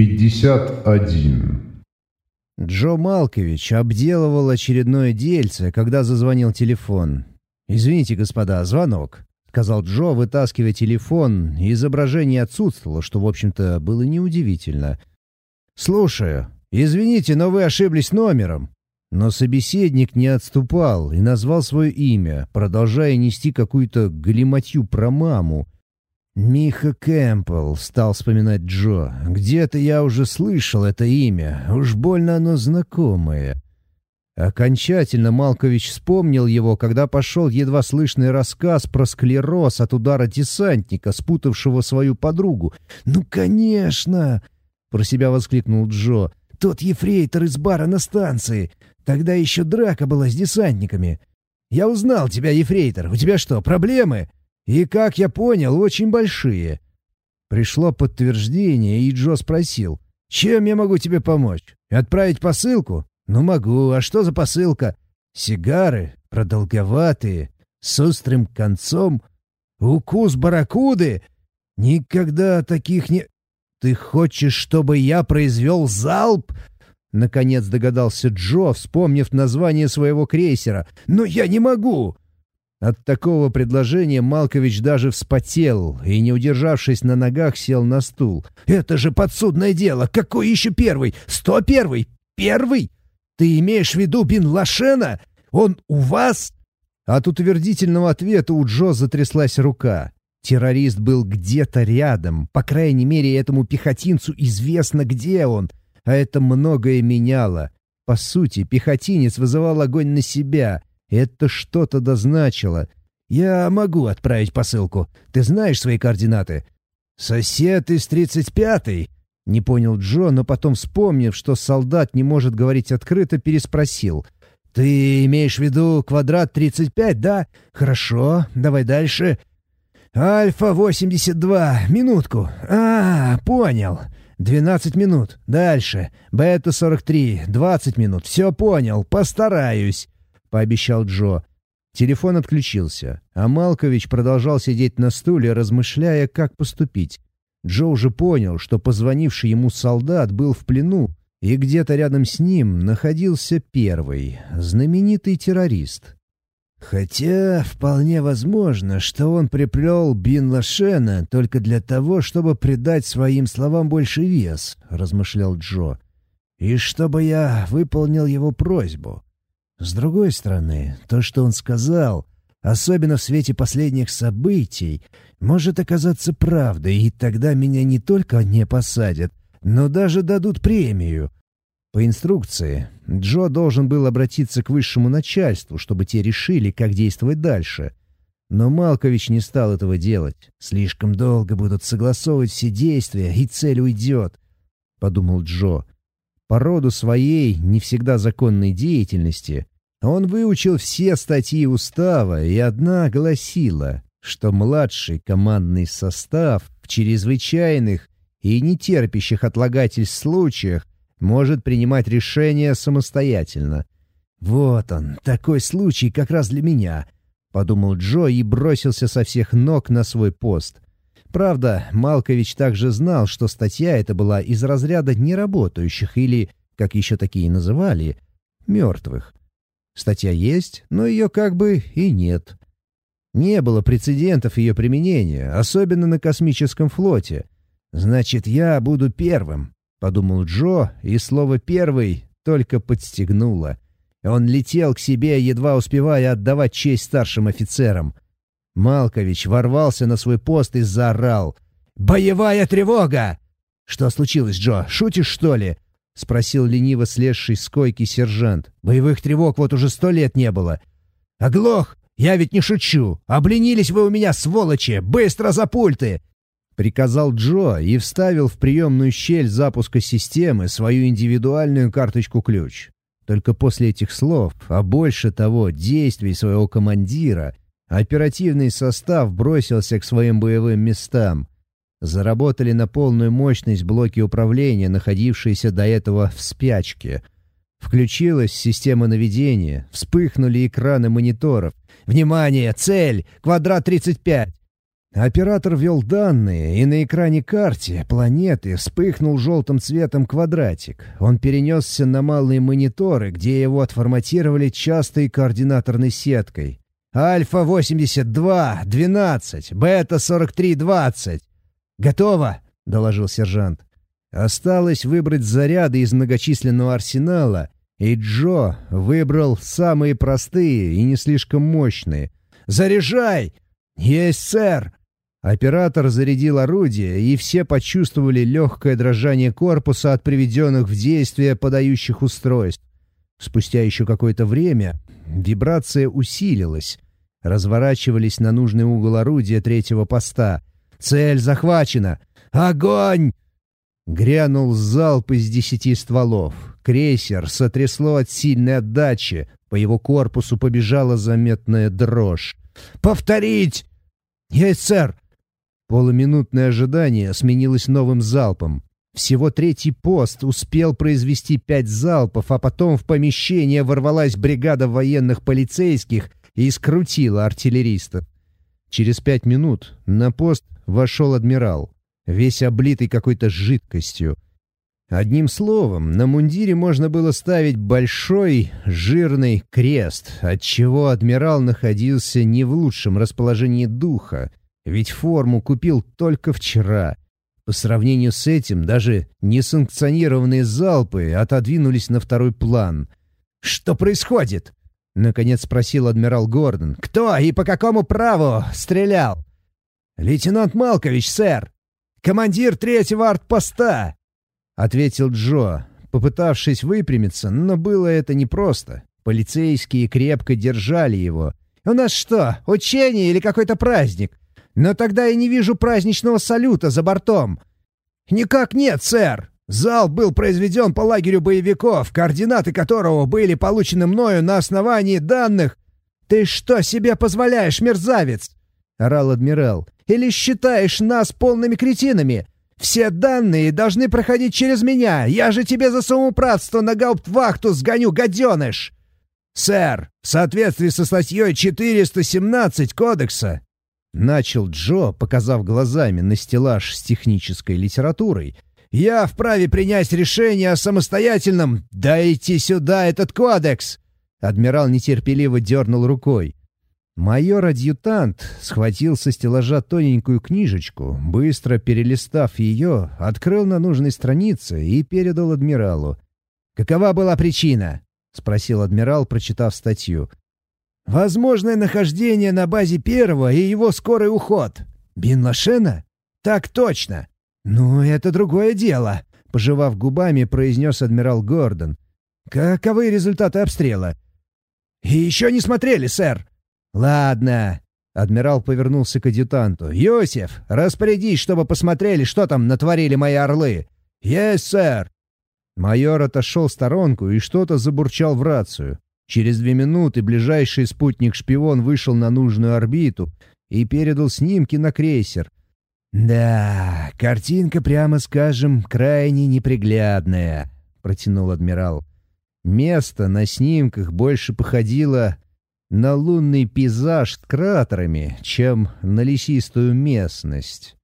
51. Джо Малкович обделывал очередное дельце, когда зазвонил телефон. «Извините, господа, звонок», — сказал Джо, вытаскивая телефон, изображение отсутствовало, что, в общем-то, было неудивительно. «Слушаю. Извините, но вы ошиблись номером». Но собеседник не отступал и назвал свое имя, продолжая нести какую-то галиматью про маму, «Миха Кэмпбелл», — стал вспоминать Джо. «Где-то я уже слышал это имя. Уж больно оно знакомое». Окончательно Малкович вспомнил его, когда пошел едва слышный рассказ про склероз от удара десантника, спутавшего свою подругу. «Ну, конечно!» — про себя воскликнул Джо. «Тот ефрейтор из бара на станции. Тогда еще драка была с десантниками. Я узнал тебя, ефрейтор. У тебя что, проблемы?» И, как я понял, очень большие. Пришло подтверждение, и Джо спросил, «Чем я могу тебе помочь? Отправить посылку?» «Ну, могу. А что за посылка?» «Сигары, продолговатые, с острым концом. Укус барракуды? Никогда таких не...» «Ты хочешь, чтобы я произвел залп?» Наконец догадался Джо, вспомнив название своего крейсера. «Но я не могу!» От такого предложения Малкович даже вспотел и, не удержавшись на ногах, сел на стул. «Это же подсудное дело! Какой еще первый? Сто первый? Первый? Ты имеешь в виду Бин Лашена? Он у вас?» От утвердительного ответа у Джо затряслась рука. Террорист был где-то рядом. По крайней мере, этому пехотинцу известно, где он. А это многое меняло. По сути, пехотинец вызывал огонь на себя — это что-то дозначило. Я могу отправить посылку. Ты знаешь свои координаты? Сосед из тридцать пятой. Не понял Джо, но потом, вспомнив, что солдат не может говорить открыто, переспросил. «Ты имеешь в виду квадрат 35, да? Хорошо, давай дальше». «Альфа-82, минутку. А, понял. 12 минут. Дальше. Бета-43, 20 минут. Все понял, постараюсь». — пообещал Джо. Телефон отключился, а Малкович продолжал сидеть на стуле, размышляя, как поступить. Джо уже понял, что позвонивший ему солдат был в плену, и где-то рядом с ним находился первый, знаменитый террорист. «Хотя вполне возможно, что он приплел Бин Лашена только для того, чтобы придать своим словам больше вес», — размышлял Джо. «И чтобы я выполнил его просьбу. С другой стороны, то, что он сказал, особенно в свете последних событий, может оказаться правдой, и тогда меня не только не посадят, но даже дадут премию. По инструкции, Джо должен был обратиться к высшему начальству, чтобы те решили, как действовать дальше. Но Малкович не стал этого делать. Слишком долго будут согласовывать все действия, и цель уйдет, — подумал Джо. По роду своей, не всегда законной деятельности, он выучил все статьи устава, и одна гласила, что младший командный состав в чрезвычайных и нетерпящих отлагательств случаях может принимать решения самостоятельно. «Вот он, такой случай как раз для меня», — подумал Джо и бросился со всех ног на свой пост. Правда, Малкович также знал, что статья эта была из разряда неработающих или, как еще такие называли, мертвых. Статья есть, но ее как бы и нет. Не было прецедентов ее применения, особенно на космическом флоте. «Значит, я буду первым», — подумал Джо, и слово «первый» только подстегнуло. Он летел к себе, едва успевая отдавать честь старшим офицерам. Малкович ворвался на свой пост и заорал. «Боевая тревога!» «Что случилось, Джо? Шутишь, что ли?» — спросил лениво слезший с койки сержант. «Боевых тревог вот уже сто лет не было». «Оглох! Я ведь не шучу! Обленились вы у меня, сволочи! Быстро за пульты!» Приказал Джо и вставил в приемную щель запуска системы свою индивидуальную карточку-ключ. Только после этих слов, а больше того, действий своего командира, оперативный состав бросился к своим боевым местам, Заработали на полную мощность блоки управления, находившиеся до этого в спячке. Включилась система наведения, вспыхнули экраны мониторов. «Внимание! Цель! Квадрат 35!» Оператор ввел данные, и на экране карте планеты вспыхнул желтым цветом квадратик. Он перенесся на малые мониторы, где его отформатировали частой координаторной сеткой. «Альфа-82, 12, Бета-43, 20». «Готово!» — доложил сержант. Осталось выбрать заряды из многочисленного арсенала, и Джо выбрал самые простые и не слишком мощные. «Заряжай!» «Есть, сэр!» Оператор зарядил орудие, и все почувствовали легкое дрожание корпуса от приведенных в действие подающих устройств. Спустя еще какое-то время вибрация усилилась. Разворачивались на нужный угол орудия третьего поста. «Цель захвачена! Огонь!» Грянул залп из десяти стволов. Крейсер сотрясло от сильной отдачи. По его корпусу побежала заметная дрожь. «Повторить!» «Есть, сэр!» Полуминутное ожидание сменилось новым залпом. Всего третий пост успел произвести пять залпов, а потом в помещение ворвалась бригада военных полицейских и скрутила артиллеристов. Через пять минут на пост вошел адмирал, весь облитый какой-то жидкостью. Одним словом, на мундире можно было ставить большой жирный крест, отчего адмирал находился не в лучшем расположении духа, ведь форму купил только вчера. По сравнению с этим, даже несанкционированные залпы отодвинулись на второй план. «Что происходит?» — наконец спросил адмирал Гордон. «Кто и по какому праву стрелял?» «Лейтенант Малкович, сэр! Командир третьего артпоста!» — ответил Джо, попытавшись выпрямиться, но было это непросто. Полицейские крепко держали его. «У нас что, учение или какой-то праздник? Но тогда я не вижу праздничного салюта за бортом. Никак нет, сэр. Зал был произведен по лагерю боевиков, координаты которого были получены мною на основании данных. Ты что себе позволяешь, мерзавец? орал адмирал. Или считаешь нас полными кретинами? Все данные должны проходить через меня. Я же тебе за самоуправство на гауптвахту сгоню, гаденыш!» «Сэр, в соответствии со статьей 417 Кодекса, Начал Джо, показав глазами на стеллаж с технической литературой. «Я вправе принять решение о самостоятельном... Дайте сюда этот кодекс!» Адмирал нетерпеливо дернул рукой. Майор-адъютант схватил со стеллажа тоненькую книжечку, быстро перелистав ее, открыл на нужной странице и передал адмиралу. «Какова была причина?» — спросил адмирал, прочитав статью. Возможное нахождение на базе первого и его скорый уход. Бин Лашена? Так точно. Ну, это другое дело, пожевав губами, произнес адмирал Гордон. Каковы результаты обстрела? И еще не смотрели, сэр. Ладно. Адмирал повернулся к адъютанту. «Йосиф, распорядись, чтобы посмотрели, что там натворили мои орлы». «Есть, сэр». Майор отошел в сторонку и что-то забурчал в рацию. Через две минуты ближайший спутник-шпион вышел на нужную орбиту и передал снимки на крейсер. «Да, картинка, прямо скажем, крайне неприглядная», — протянул адмирал. Место на снимках больше походило на лунный пейзаж с кратерами, чем на лесистую местность.